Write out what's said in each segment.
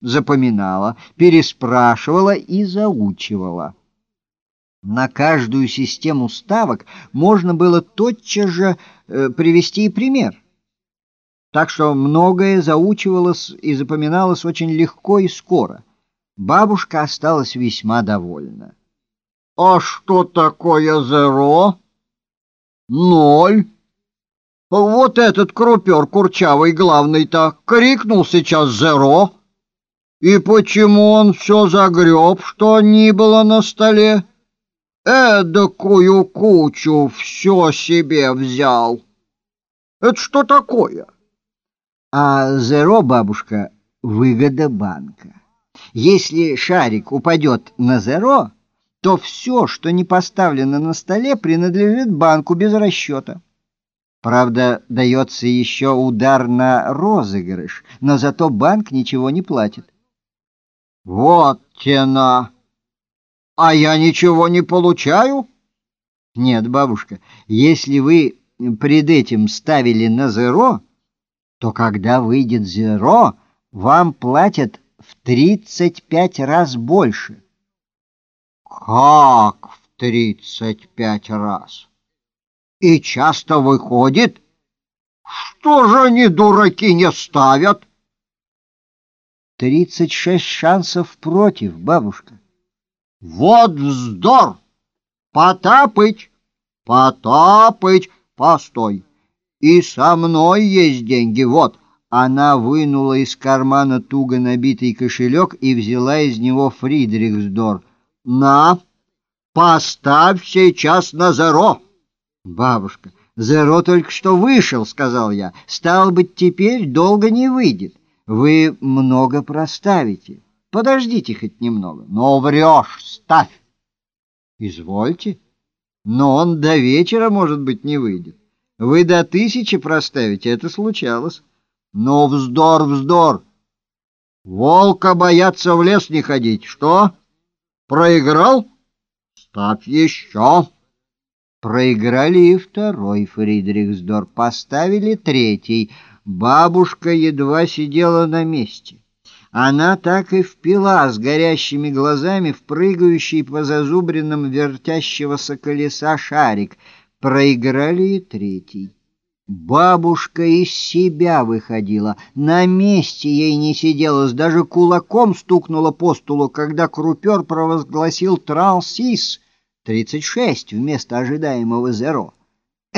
запоминала, переспрашивала и заучивала. На каждую систему ставок можно было тотчас же э, привести и пример. Так что многое заучивалось и запоминалось очень легко и скоро. Бабушка осталась весьма довольна. «А что такое зеро?» «Ноль». «Вот этот крупер курчавый главный-то крикнул сейчас зеро. И почему он все загреб, что ни было на столе?» эдакую кучу все себе взял. Это что такое? А зеро, бабушка, выгода банка. Если шарик упадет на зеро, то все, что не поставлено на столе, принадлежит банку без расчета. Правда, дается еще удар на розыгрыш, но зато банк ничего не платит. Вот тена! А я ничего не получаю? Нет, бабушка, если вы пред этим ставили на зеро, то когда выйдет зеро, вам платят в 35 раз больше. Как в 35 раз? И часто выходит? Что же они, дураки, не ставят? 36 шансов против, бабушка. Вот вздор! Потапыч, Потапыч, постой. И со мной есть деньги, вот. Она вынула из кармана туго набитый кошелек и взяла из него Фридрихсдор. На, поставь сейчас на зеро. Бабушка, зеро только что вышел, сказал я. Стал быть, теперь долго не выйдет. Вы много проставите. Подождите хоть немного. Но врешь, ставь. Извольте. Но он до вечера, может быть, не выйдет. Вы до тысячи проставите, это случалось. Но вздор, вздор. Волка боятся в лес не ходить. Что? Проиграл? Ставь еще. Проиграли и второй Фридрихсдор, поставили третий. Бабушка едва сидела на месте. Она так и впила с горящими глазами в прыгающий по зазубринам вертящегося колеса шарик. Проиграли и третий. Бабушка из себя выходила, на месте ей не сиделась, даже кулаком стукнула по стулу, когда крупер провозгласил трансис, 36 вместо ожидаемого зеро.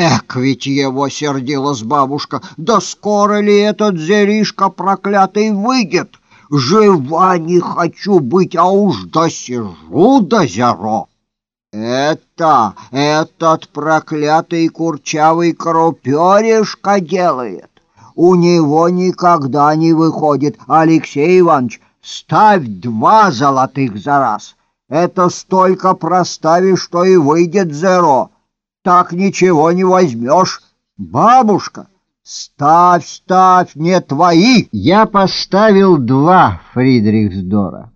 Эх, ведь его сердилась бабушка, да скоро ли этот зеришка проклятый выйдет? Жива не хочу быть, а уж досижу до зеро. Это, этот проклятый курчавый круперишка делает. У него никогда не выходит. Алексей Иванович, ставь два золотых за раз. Это столько проставишь, что и выйдет зеро. Так ничего не возьмешь. Бабушка, «Ставь, ставь, не твои!» Я поставил два Фридрихсдора.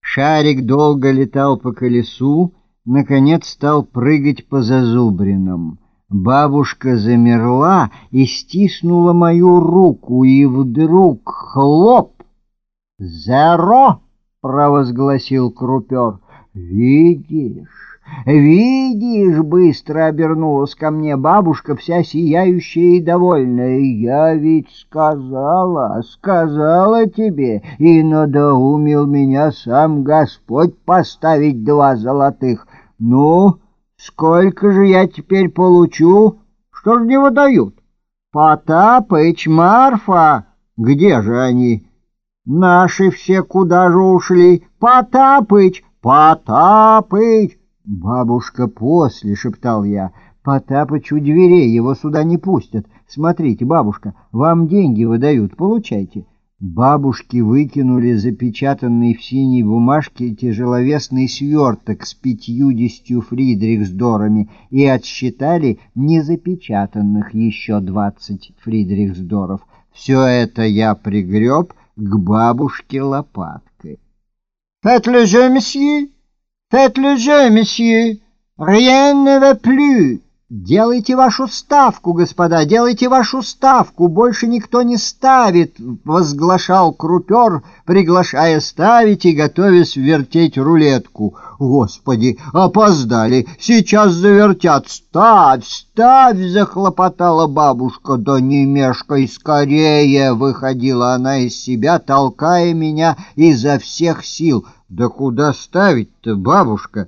Шарик долго летал по колесу, наконец стал прыгать по зазубринам. Бабушка замерла и стиснула мою руку, и вдруг хлоп! «Зеро!» — провозгласил крупер. «Видишь?» «Видишь!» — быстро обернулась ко мне бабушка, вся сияющая и довольная. «Я ведь сказала, сказала тебе, и надоумил меня сам Господь поставить два золотых. Ну, сколько же я теперь получу? Что ж не выдают? Потапыч, Марфа, где же они?» «Наши все куда же ушли? Потапыч, Потапыч!» «Бабушка после!» — шептал я. «Потапыч у дверей, его сюда не пустят. Смотрите, бабушка, вам деньги выдают, получайте». Бабушки выкинули запечатанный в синей бумажке тяжеловесный сверток с пятьюдесятью фридрихсдорами и отсчитали незапечатанных еще двадцать фридрихсдоров. Все это я пригреб к бабушке лопаткой. «Faites le jeu, monsieur!» Faites le jeu, monsieur. Rien ne va plus. «Делайте вашу ставку, господа, делайте вашу ставку, больше никто не ставит», — возглашал крупер, приглашая ставить и готовясь вертеть рулетку. «Господи, опоздали, сейчас завертят, ставь, ставь!» — захлопотала бабушка. «Да не мешкай скорее!» — выходила она из себя, толкая меня изо всех сил. «Да куда ставить-то, бабушка?»